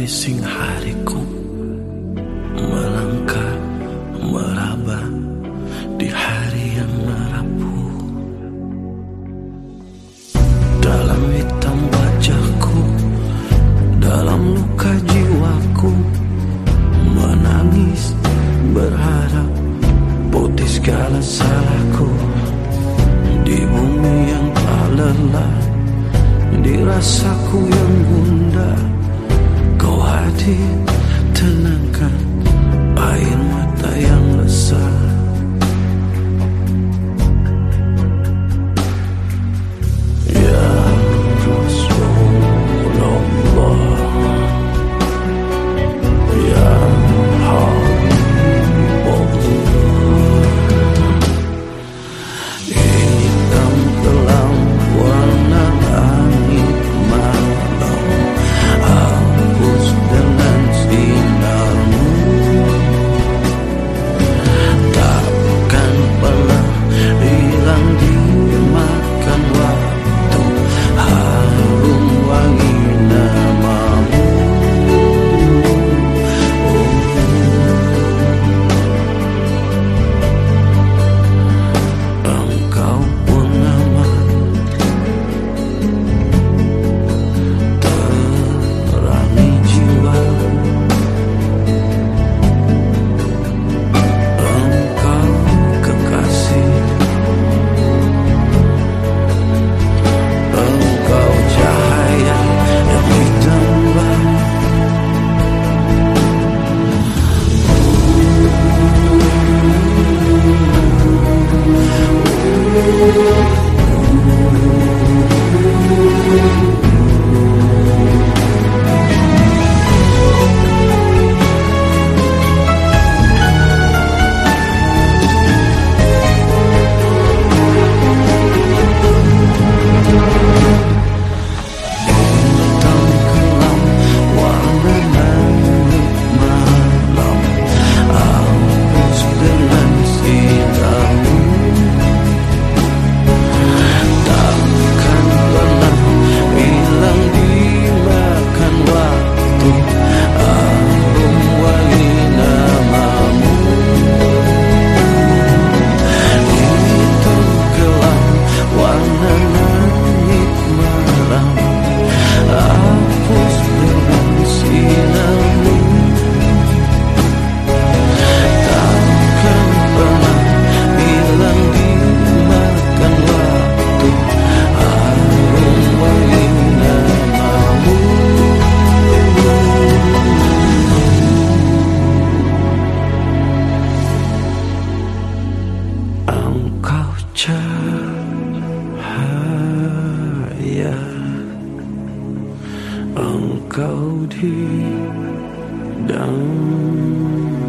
bising hariku. Melangkah meraba di hari yang merapuh Dalam hitam wajahku Dalam luka jiwaku Menangis berharap putih segala salahku. Di bumi yang tak lelah dirasaku yang gundah hati Tenangkan air mata. engkau di dalam